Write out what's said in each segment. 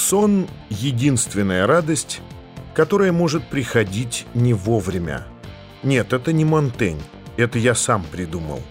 Сон — единственная радость, которая может приходить не вовремя. Нет, это не Монтень, это я сам придумал.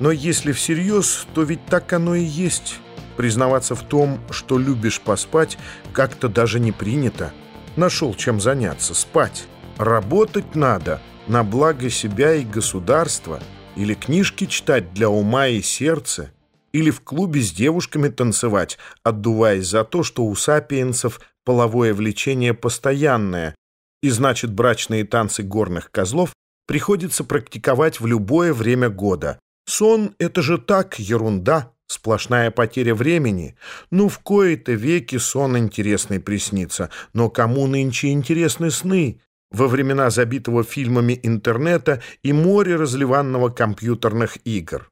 Но если всерьез, то ведь так оно и есть. Признаваться в том, что любишь поспать, как-то даже не принято. Нашел чем заняться, спать. Работать надо на благо себя и государства. Или книжки читать для ума и сердца или в клубе с девушками танцевать, отдуваясь за то, что у сапиенсов половое влечение постоянное, и значит брачные танцы горных козлов приходится практиковать в любое время года. Сон — это же так, ерунда, сплошная потеря времени. Ну, в кои-то веки сон интересный приснится, но кому нынче интересны сны? Во времена забитого фильмами интернета и море разливанного компьютерных игр.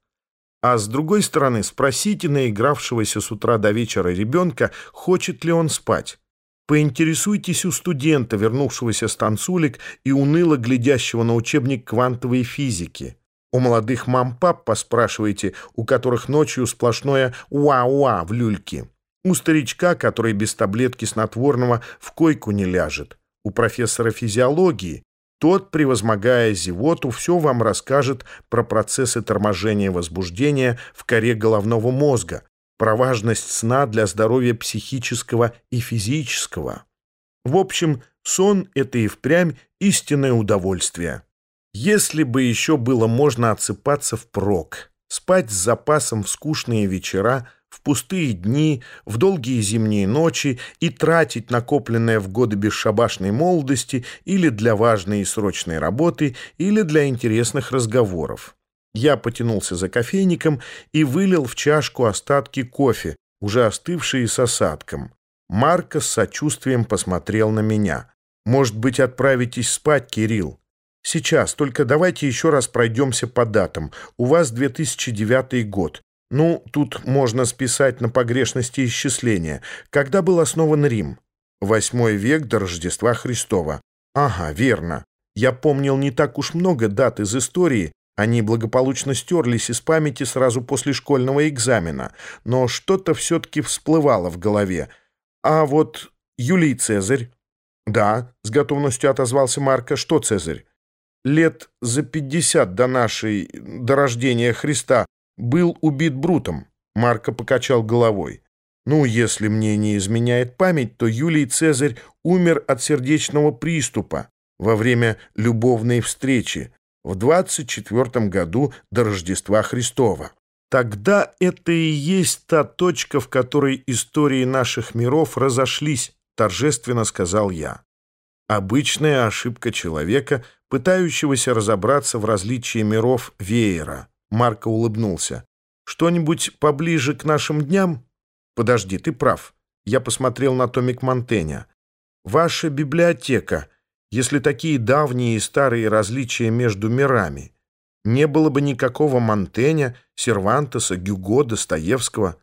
А с другой стороны, спросите наигравшегося с утра до вечера ребенка, хочет ли он спать. Поинтересуйтесь у студента, вернувшегося с танцулик и уныло глядящего на учебник квантовой физики. У молодых мам-пап поспрашивайте, у которых ночью сплошное «уа-уа» в люльке. У старичка, который без таблетки снотворного в койку не ляжет. У профессора физиологии, тот, превозмогая зевоту, все вам расскажет про процессы торможения возбуждения в коре головного мозга, про важность сна для здоровья психического и физического. В общем, сон — это и впрямь истинное удовольствие. Если бы еще было можно отсыпаться впрок, спать с запасом в скучные вечера — в пустые дни, в долгие зимние ночи и тратить накопленное в годы бесшабашной молодости или для важной и срочной работы, или для интересных разговоров. Я потянулся за кофейником и вылил в чашку остатки кофе, уже остывшие с осадком. Марко с сочувствием посмотрел на меня. «Может быть, отправитесь спать, Кирилл?» «Сейчас, только давайте еще раз пройдемся по датам. У вас 2009 год. Ну, тут можно списать на погрешности исчисления. Когда был основан Рим? Восьмой век до Рождества Христова. Ага, верно. Я помнил не так уж много дат из истории, они благополучно стерлись из памяти сразу после школьного экзамена, но что-то все-таки всплывало в голове. А вот Юлий Цезарь? Да, с готовностью отозвался Марко. Что Цезарь? Лет за пятьдесят до нашей, до рождения Христа был убит Брутом. Марко покачал головой. Ну, если мне не изменяет память, то Юлий Цезарь умер от сердечного приступа во время любовной встречи в 24 году до Рождества Христова. Тогда это и есть та точка, в которой истории наших миров разошлись, торжественно сказал я. Обычная ошибка человека, пытающегося разобраться в различии миров веера. Марко улыбнулся. «Что-нибудь поближе к нашим дням?» «Подожди, ты прав. Я посмотрел на томик Монтеня. Ваша библиотека, если такие давние и старые различия между мирами. Не было бы никакого Монтеня, Сервантеса, Гюго, Достоевского.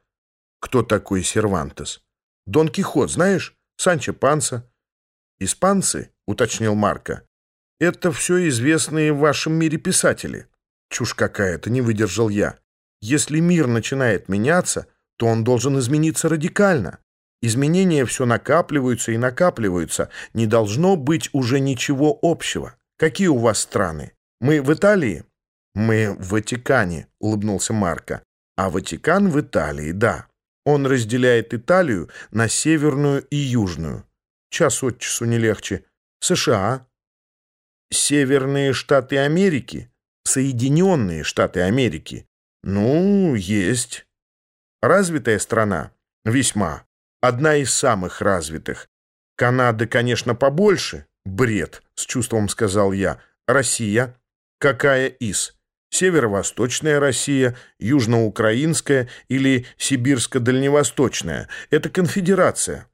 Кто такой Сервантес? Дон Кихот, знаешь? Санчо Панса. Испанцы, уточнил Марко. Это все известные в вашем мире писатели. Чушь какая-то, не выдержал я. Если мир начинает меняться, то он должен измениться радикально. Изменения все накапливаются и накапливаются. Не должно быть уже ничего общего. Какие у вас страны? Мы в Италии? Мы в Ватикане, улыбнулся Марко. А Ватикан в Италии, да. Он разделяет Италию на северную и южную. Час от часу не легче. США. Северные штаты Америки. Соединенные Штаты Америки. Ну, есть. Развитая страна? Весьма. Одна из самых развитых. Канада, конечно, побольше. Бред, с чувством сказал я. Россия? Какая из? Северо-восточная Россия, южноукраинская или сибирско-дальневосточная. Это конфедерация.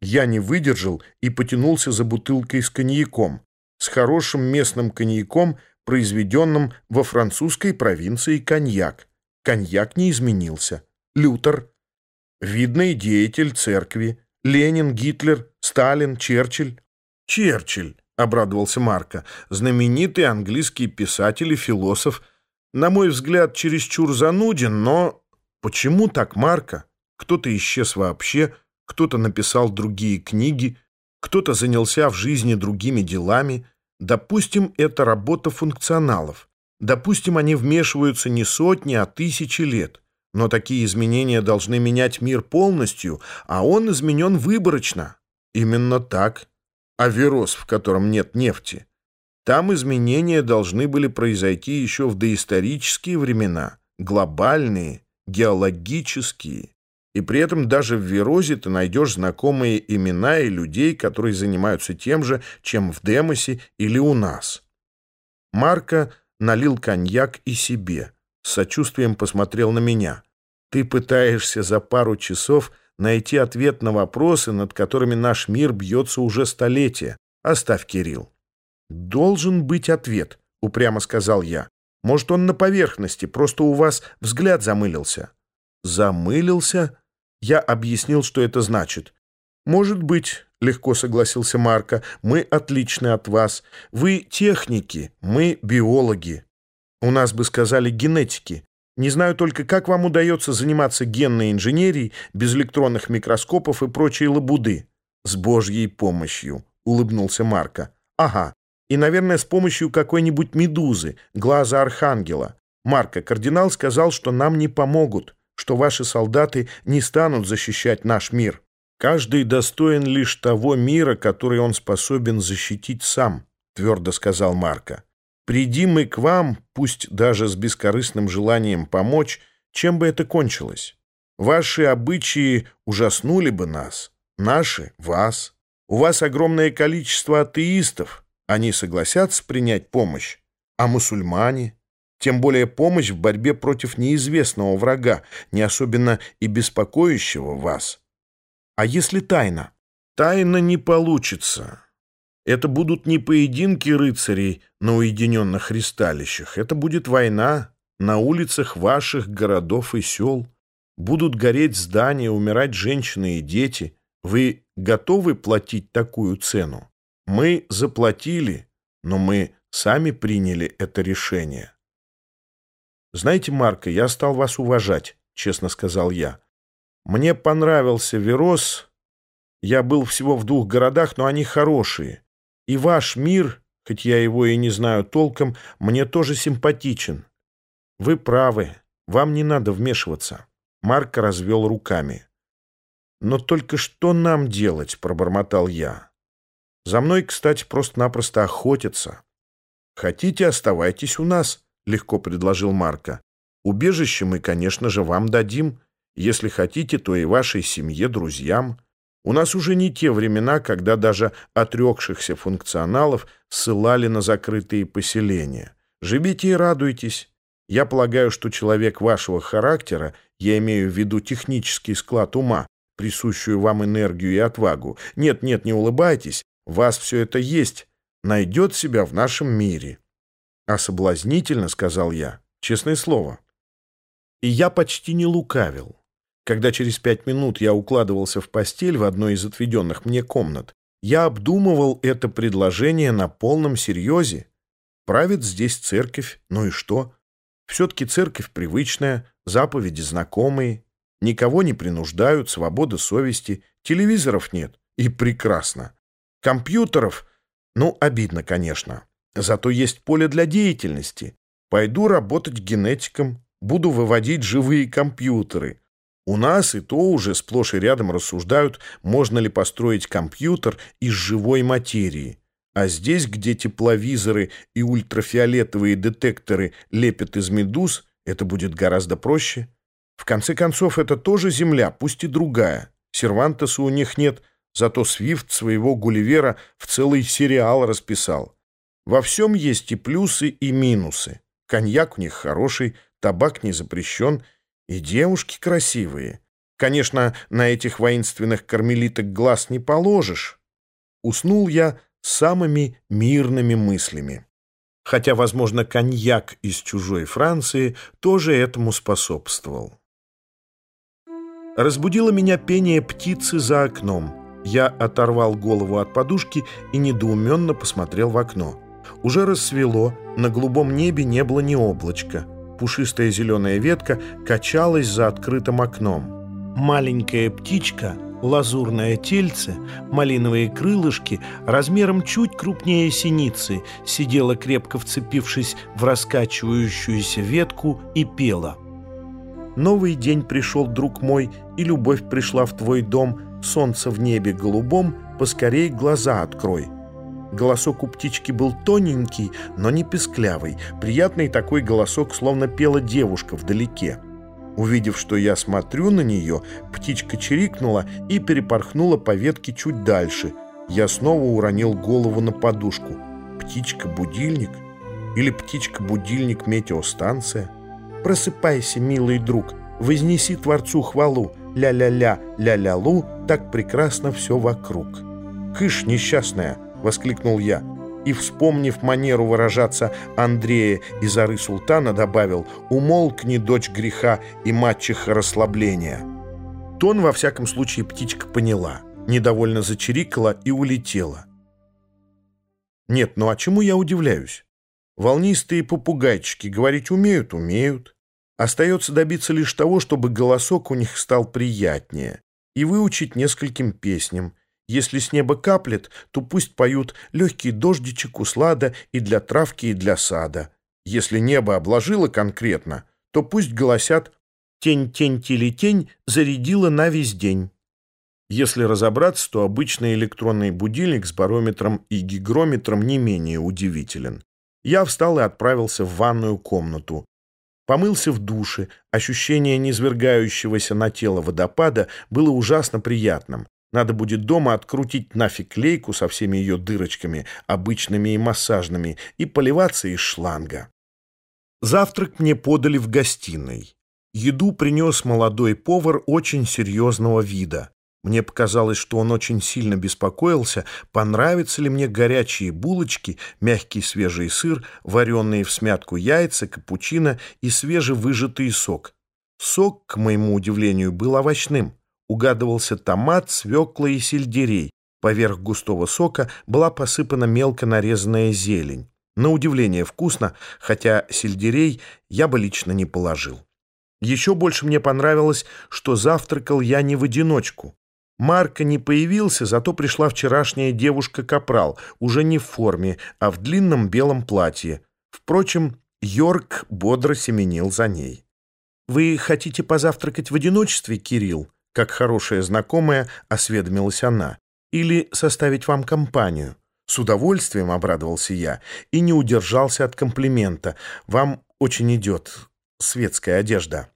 Я не выдержал и потянулся за бутылкой с коньяком. С хорошим местным коньяком – произведенном во французской провинции коньяк. Коньяк не изменился. Лютер. Видный деятель церкви. Ленин, Гитлер, Сталин, Черчилль. Черчилль, обрадовался Марко, знаменитый английский писатель и философ. На мой взгляд, чересчур зануден, но... Почему так, Марко? Кто-то исчез вообще. кто-то написал другие книги, кто-то занялся в жизни другими делами. Допустим, это работа функционалов. Допустим, они вмешиваются не сотни, а тысячи лет. Но такие изменения должны менять мир полностью, а он изменен выборочно. Именно так. Аверос, в котором нет нефти. Там изменения должны были произойти еще в доисторические времена, глобальные, геологические. И при этом даже в Верозе ты найдешь знакомые имена и людей, которые занимаются тем же, чем в Демосе или у нас. Марко налил коньяк и себе. С сочувствием посмотрел на меня. Ты пытаешься за пару часов найти ответ на вопросы, над которыми наш мир бьется уже столетия. Оставь, Кирилл. Должен быть ответ, упрямо сказал я. Может, он на поверхности, просто у вас взгляд замылился. Замылился? Я объяснил, что это значит. «Может быть», — легко согласился Марко, — «мы отличны от вас. Вы техники, мы биологи. У нас бы сказали генетики. Не знаю только, как вам удается заниматься генной инженерией без электронных микроскопов и прочей лабуды». «С Божьей помощью», — улыбнулся Марко. «Ага, и, наверное, с помощью какой-нибудь медузы, глаза архангела. Марко, кардинал сказал, что нам не помогут что ваши солдаты не станут защищать наш мир. Каждый достоин лишь того мира, который он способен защитить сам, твердо сказал Марко. Приди мы к вам, пусть даже с бескорыстным желанием помочь, чем бы это кончилось. Ваши обычаи ужаснули бы нас, наши — вас. У вас огромное количество атеистов, они согласятся принять помощь, а мусульмане? Тем более помощь в борьбе против неизвестного врага, не особенно и беспокоящего вас. А если тайна? Тайна не получится. Это будут не поединки рыцарей на уединенных ристалищах. Это будет война на улицах ваших городов и сел. Будут гореть здания, умирать женщины и дети. Вы готовы платить такую цену? Мы заплатили, но мы сами приняли это решение. «Знаете, Марко, я стал вас уважать», — честно сказал я. «Мне понравился Верос. Я был всего в двух городах, но они хорошие. И ваш мир, хоть я его и не знаю толком, мне тоже симпатичен. Вы правы, вам не надо вмешиваться». Марко развел руками. «Но только что нам делать?» — пробормотал я. «За мной, кстати, просто-напросто охотятся. Хотите, оставайтесь у нас». — легко предложил Марко. «Убежище мы, конечно же, вам дадим. Если хотите, то и вашей семье, друзьям. У нас уже не те времена, когда даже отрекшихся функционалов ссылали на закрытые поселения. Живите и радуйтесь. Я полагаю, что человек вашего характера, я имею в виду технический склад ума, присущую вам энергию и отвагу. Нет, нет, не улыбайтесь, вас все это есть, найдет себя в нашем мире». «А соблазнительно», — сказал я, — «честное слово». И я почти не лукавил. Когда через пять минут я укладывался в постель в одной из отведенных мне комнат, я обдумывал это предложение на полном серьезе. Правит здесь церковь, ну и что? Все-таки церковь привычная, заповеди знакомые, никого не принуждают, свобода совести, телевизоров нет, и прекрасно. Компьютеров, ну, обидно, конечно. Зато есть поле для деятельности. Пойду работать генетиком, буду выводить живые компьютеры. У нас и то уже сплошь и рядом рассуждают, можно ли построить компьютер из живой материи. А здесь, где тепловизоры и ультрафиолетовые детекторы лепят из медуз, это будет гораздо проще. В конце концов, это тоже Земля, пусть и другая. Сервантеса у них нет, зато Свифт своего Гулливера в целый сериал расписал. Во всем есть и плюсы, и минусы. Коньяк у них хороший, табак не запрещен, и девушки красивые. Конечно, на этих воинственных кармелиток глаз не положишь. Уснул я самыми мирными мыслями. Хотя, возможно, коньяк из чужой Франции тоже этому способствовал. Разбудило меня пение птицы за окном. Я оторвал голову от подушки и недоуменно посмотрел в окно. Уже рассвело, на голубом небе не было ни облачка. Пушистая зеленая ветка качалась за открытым окном. Маленькая птичка Лазурное тельце, малиновые крылышки, размером чуть крупнее синицы, сидела крепко вцепившись в раскачивающуюся ветку и пела. Новый день пришел, друг мой, и любовь пришла в твой дом, солнце в небе голубом, поскорей глаза открой. Голосок у птички был тоненький, но не песклявый, приятный такой голосок, словно пела девушка вдалеке. Увидев, что я смотрю на нее, птичка чирикнула и перепорхнула по ветке чуть дальше. Я снова уронил голову на подушку. Птичка-будильник? Или птичка-будильник метеостанция? Просыпайся, милый друг, вознеси Творцу хвалу. Ля-ля-ля, ля-ля-лу, так прекрасно все вокруг. «Кыш, несчастная!» — воскликнул я и, вспомнив манеру выражаться Андрея из Ары Султана, добавил «Умолкни, дочь греха и мачеха расслабления». Тон, во всяком случае, птичка поняла, недовольно зачирикала и улетела. Нет, ну а чему я удивляюсь? Волнистые попугайчики говорить умеют, умеют. Остается добиться лишь того, чтобы голосок у них стал приятнее, и выучить нескольким песням – если с неба каплет, то пусть поют легкий дождичек услада и для травки, и для сада. Если небо обложило конкретно, то пусть голосят «тень-тень-тили-тень» зарядила на весь день. Если разобраться, то обычный электронный будильник с барометром и гигрометром не менее удивителен. Я встал и отправился в ванную комнату. Помылся в душе, ощущение низвергающегося на тело водопада было ужасно приятным. Надо будет дома открутить нафиг лейку со всеми ее дырочками, обычными и массажными, и поливаться из шланга. Завтрак мне подали в гостиной. Еду принес молодой повар очень серьезного вида. Мне показалось, что он очень сильно беспокоился, понравятся ли мне горячие булочки, мягкий свежий сыр, вареные в смятку яйца, капучино и свежевыжатый сок. Сок, к моему удивлению, был овощным угадывался томат, свекла и сельдерей. Поверх густого сока была посыпана мелко нарезанная зелень. На удивление вкусно, хотя сельдерей я бы лично не положил. Еще больше мне понравилось, что завтракал я не в одиночку. Марка не появился, зато пришла вчерашняя девушка-капрал, уже не в форме, а в длинном белом платье. Впрочем, Йорк бодро семенил за ней. «Вы хотите позавтракать в одиночестве, Кирилл?» Как хорошая знакомая, осведомилась она. «Или составить вам компанию?» С удовольствием обрадовался я и не удержался от комплимента. «Вам очень идет светская одежда».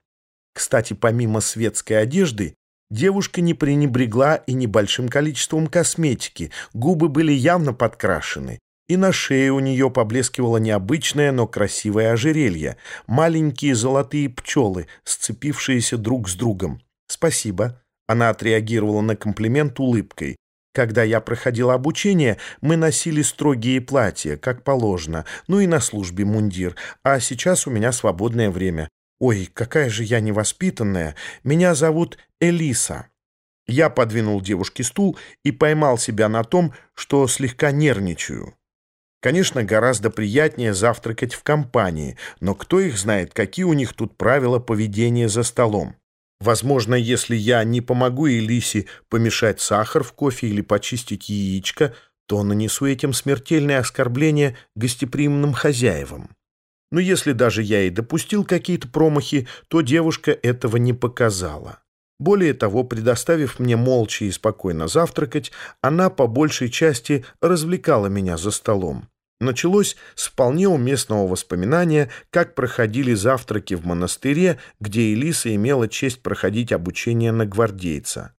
Кстати, помимо светской одежды, девушка не пренебрегла и небольшим количеством косметики. Губы были явно подкрашены. И на шее у нее поблескивало необычное, но красивое ожерелье. Маленькие золотые пчелы, сцепившиеся друг с другом. «Спасибо». Она отреагировала на комплимент улыбкой. Когда я проходила обучение, мы носили строгие платья, как положено, ну и на службе мундир, а сейчас у меня свободное время. Ой, какая же я невоспитанная. Меня зовут Элиса. Я подвинул девушке стул и поймал себя на том, что слегка нервничаю. Конечно, гораздо приятнее завтракать в компании, но кто их знает, какие у них тут правила поведения за столом. Возможно, если я не помогу Элисе помешать сахар в кофе или почистить яичко, то нанесу этим смертельное оскорбление гостеприимным хозяевам. Но если даже я и допустил какие-то промахи, то девушка этого не показала. Более того, предоставив мне молча и спокойно завтракать, она по большей части развлекала меня за столом. Началось с вполне уместного воспоминания, как проходили завтраки в монастыре, где Элиса имела честь проходить обучение на гвардейца.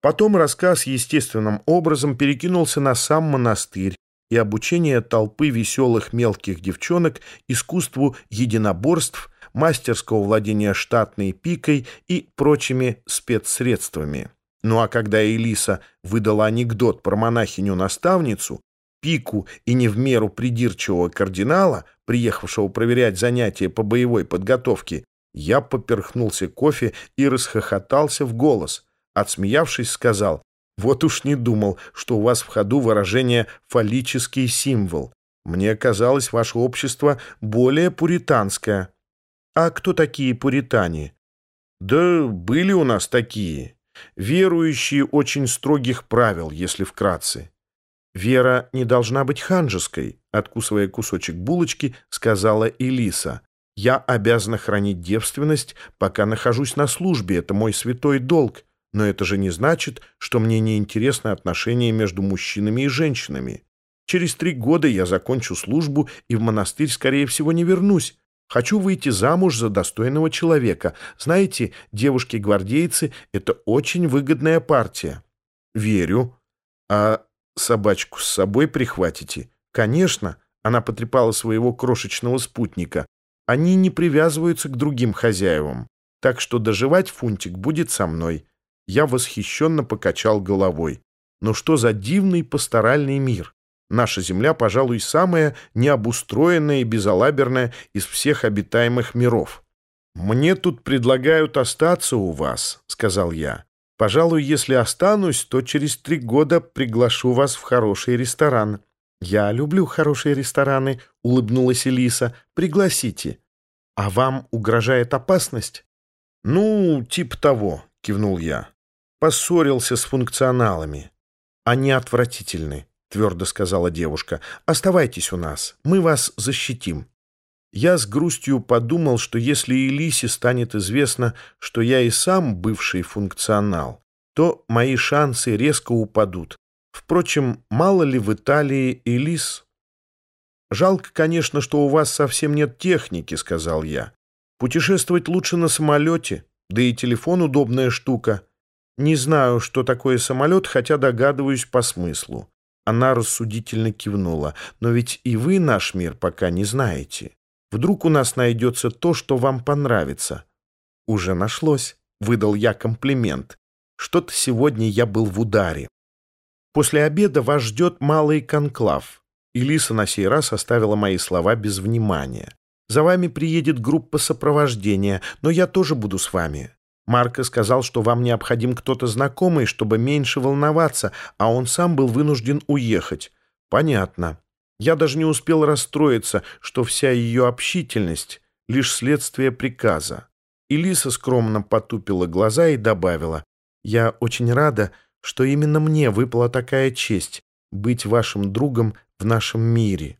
Потом рассказ естественным образом перекинулся на сам монастырь и обучение толпы веселых мелких девчонок искусству единоборств, мастерского владения штатной пикой и прочими спецсредствами. Ну а когда Элиса выдала анекдот про монахиню-наставницу, пику и не в меру придирчивого кардинала, приехавшего проверять занятия по боевой подготовке, я поперхнулся кофе и расхохотался в голос. Отсмеявшись, сказал, «Вот уж не думал, что у вас в ходу выражение «фаллический символ». Мне казалось, ваше общество более пуританское». «А кто такие пуритане?» «Да были у нас такие. Верующие очень строгих правил, если вкратце. Вера не должна быть ханжеской, откусывая кусочек булочки, сказала Элиса. Я обязана хранить девственность, пока нахожусь на службе, это мой святой долг. Но это же не значит, что мне не интересны отношения между мужчинами и женщинами. Через три года я закончу службу и в монастырь, скорее всего, не вернусь. Хочу выйти замуж за достойного человека. Знаете, девушки-гвардейцы — это очень выгодная партия. Верю. А собачку с собой прихватите? Конечно. Она потрепала своего крошечного спутника. Они не привязываются к другим хозяевам. Так что доживать Фунтик будет со мной. Я восхищенно покачал головой. Но что за дивный пасторальный мир? Наша Земля, пожалуй, самая необустроенная и безалаберная из всех обитаемых миров. «Мне тут предлагают остаться у вас», — сказал я. «Пожалуй, если останусь, то через три года приглашу вас в хороший ресторан». «Я люблю хорошие рестораны», — улыбнулась Элиса. «Пригласите». «А вам угрожает опасность?» «Ну, типа того», — кивнул я. «Поссорился с функционалами. Они отвратительны твердо сказала девушка. «Оставайтесь у нас, мы вас защитим». Я с грустью подумал, что если Элисе станет известно, что я и сам бывший функционал, то мои шансы резко упадут. Впрочем, мало ли в Италии Элис? «Жалко, конечно, что у вас совсем нет техники», — сказал я. «Путешествовать лучше на самолете, да и телефон удобная штука. Не знаю, что такое самолет, хотя догадываюсь по смыслу. Она рассудительно кивнула. «Но ведь и вы наш мир пока не знаете. Вдруг у нас найдется то, что вам понравится». «Уже нашлось», — выдал я комплимент. «Что-то сегодня я был в ударе». «После обеда вас ждет малый конклав». Илиса на сей раз оставила мои слова без внимания. «За вами приедет группа сопровождения, но я тоже буду с вами. Марко сказал, что вам необходим кто-то знакомый, чтобы меньше волноваться, а он сам был вынужден уехать. Понятно. Я даже не успел расстроиться, что вся ее общительность — лишь следствие приказа. Элиса скромно потупила глаза и добавила, «Я очень рада, что именно мне выпала такая честь — быть вашим другом в нашем мире».